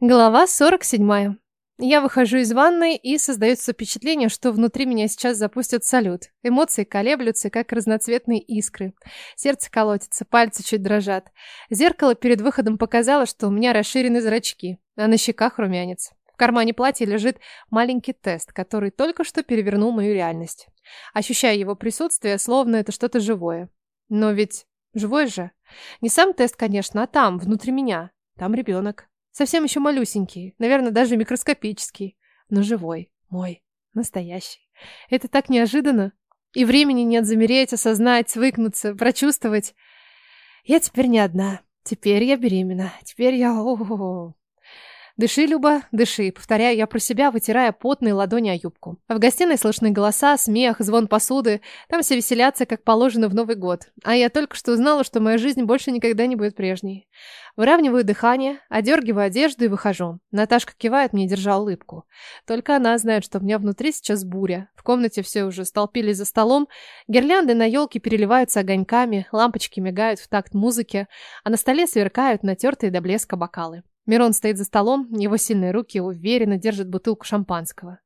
Глава 47. Я выхожу из ванной, и создается впечатление, что внутри меня сейчас запустят салют. Эмоции колеблются, как разноцветные искры. Сердце колотится, пальцы чуть дрожат. Зеркало перед выходом показало, что у меня расширены зрачки, а на щеках румянец. В кармане платья лежит маленький тест, который только что перевернул мою реальность. Ощущаю его присутствие, словно это что-то живое. Но ведь живой же. Не сам тест, конечно, а там, внутри меня. Там ребенок. Совсем еще малюсенький, наверное, даже микроскопический, но живой, мой, настоящий. Это так неожиданно. И времени нет замереть, осознать, свыкнуться, прочувствовать. Я теперь не одна. Теперь я беременна. Теперь я... О -о -о. «Дыши, Люба, дыши», — повторяю я про себя, вытирая потные ладони о юбку. В гостиной слышны голоса, смех, звон посуды. Там все веселятся, как положено в Новый год. А я только что узнала, что моя жизнь больше никогда не будет прежней. Выравниваю дыхание, одергиваю одежду и выхожу. Наташка кивает мне, держа улыбку. Только она знает, что у меня внутри сейчас буря. В комнате все уже столпились за столом. Гирлянды на елке переливаются огоньками, лампочки мигают в такт музыки, а на столе сверкают натертые до блеска бокалы. Мирон стоит за столом, его сильные руки уверенно держат бутылку шампанского.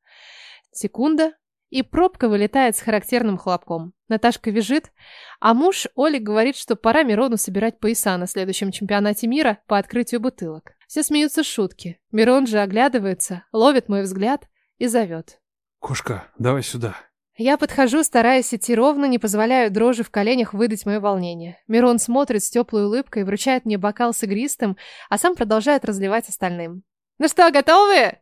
Секунда, и пробка вылетает с характерным хлопком. Наташка визжит, а муж Оли говорит, что пора Мирону собирать пояса на следующем чемпионате мира по открытию бутылок. Все смеются шутки. Мирон же оглядывается, ловит мой взгляд и зовет. «Кошка, давай сюда». Я подхожу, стараясь идти ровно, не позволяю дрожи в коленях выдать мое волнение. Мирон смотрит с теплой улыбкой, вручает мне бокал с игристым, а сам продолжает разливать остальным. «Ну что, готовы?»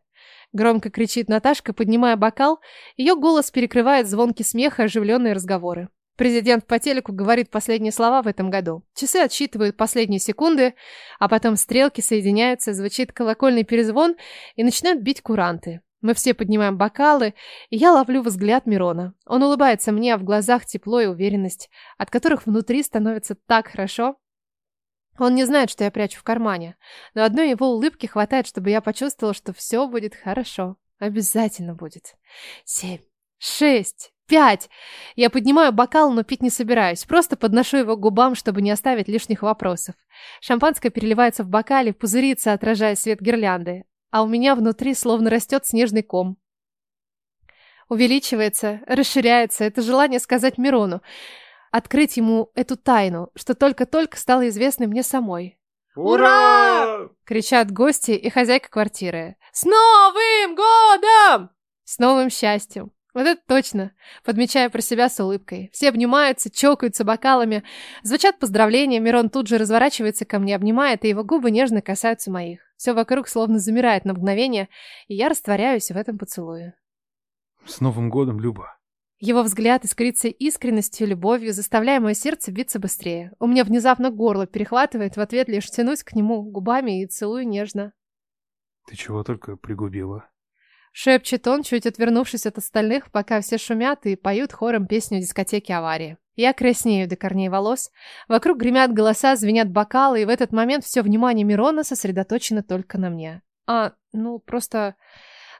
Громко кричит Наташка, поднимая бокал. Ее голос перекрывает звонкий смех и оживленные разговоры. Президент по телеку говорит последние слова в этом году. Часы отсчитывают последние секунды, а потом стрелки соединяются, звучит колокольный перезвон и начинают бить куранты. Мы все поднимаем бокалы, и я ловлю взгляд Мирона. Он улыбается мне, а в глазах тепло и уверенность, от которых внутри становится так хорошо. Он не знает, что я прячу в кармане, но одной его улыбки хватает, чтобы я почувствовала, что все будет хорошо. Обязательно будет. Семь, шесть, пять. Я поднимаю бокал, но пить не собираюсь. Просто подношу его к губам, чтобы не оставить лишних вопросов. Шампанское переливается в бокале, пузырится, отражая свет гирлянды а у меня внутри словно растет снежный ком. Увеличивается, расширяется это желание сказать Мирону, открыть ему эту тайну, что только-только стало известной мне самой. «Ура!» — кричат гости и хозяйка квартиры. «С Новым годом!» «С новым счастьем!» Вот это точно. Подмечаю про себя с улыбкой. Все обнимаются, чокаются бокалами. Звучат поздравления, Мирон тут же разворачивается ко мне, обнимает, и его губы нежно касаются моих. Все вокруг словно замирает на мгновение, и я растворяюсь в этом поцелуе. С Новым годом, Люба. Его взгляд искрится искренностью, любовью, заставляя мое сердце биться быстрее. У меня внезапно горло перехватывает, в ответ лишь тянусь к нему губами и целую нежно. Ты чего только пригубила? Шепчет он, чуть отвернувшись от остальных, пока все шумят и поют хором песню дискотеки аварии. Я краснею до корней волос. Вокруг гремят голоса, звенят бокалы, и в этот момент все внимание Мирона сосредоточено только на мне. А, ну, просто...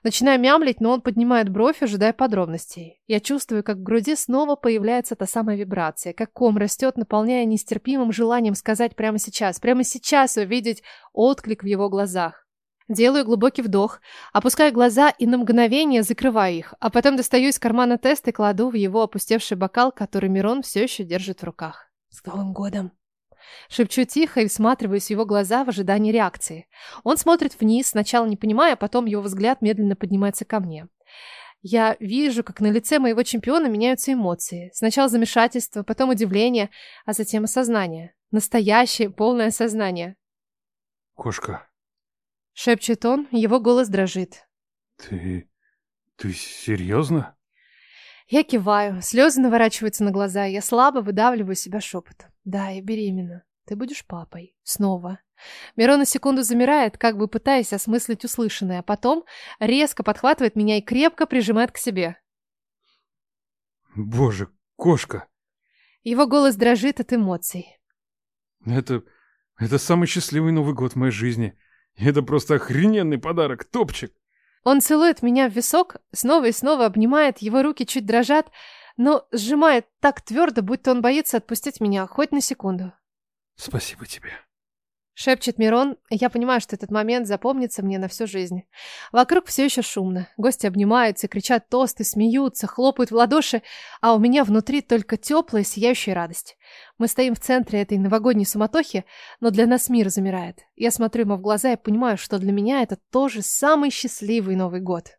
Начинаю мямлить, но он поднимает бровь, ожидая подробностей. Я чувствую, как в груди снова появляется та самая вибрация, как ком растет, наполняя нестерпимым желанием сказать прямо сейчас, прямо сейчас увидеть отклик в его глазах. Делаю глубокий вдох, опускаю глаза и на мгновение закрываю их, а потом достаю из кармана тест и кладу в его опустевший бокал, который Мирон все еще держит в руках. «С Новым годом!» Шепчу тихо и всматриваюсь в его глаза в ожидании реакции. Он смотрит вниз, сначала не понимая, а потом его взгляд медленно поднимается ко мне. Я вижу, как на лице моего чемпиона меняются эмоции. Сначала замешательство, потом удивление, а затем осознание. Настоящее, полное осознание. Кошка, Шепчет он, его голос дрожит. Ты... ты серьезно? Я киваю, слезы наворачиваются на глаза, я слабо выдавливаю себя шепотом. Да, я беременна. Ты будешь папой. Снова. Мирон на секунду замирает, как бы пытаясь осмыслить услышанное, а потом резко подхватывает меня и крепко прижимает к себе. Боже, кошка! Его голос дрожит от эмоций. Это... это самый счастливый Новый год в моей жизни. Это просто охрененный подарок, топчик. Он целует меня в висок, снова и снова обнимает, его руки чуть дрожат, но сжимает так твердо, будто он боится отпустить меня хоть на секунду. Спасибо тебе. Шепчет Мирон, я понимаю, что этот момент запомнится мне на всю жизнь. Вокруг все еще шумно. Гости обнимаются, кричат тосты, смеются, хлопают в ладоши, а у меня внутри только теплая, сияющая радость. Мы стоим в центре этой новогодней суматохи, но для нас мир замирает. Я смотрю ему в глаза и понимаю, что для меня это тоже самый счастливый Новый год.